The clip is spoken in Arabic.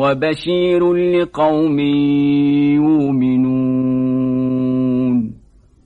وبشير لقوم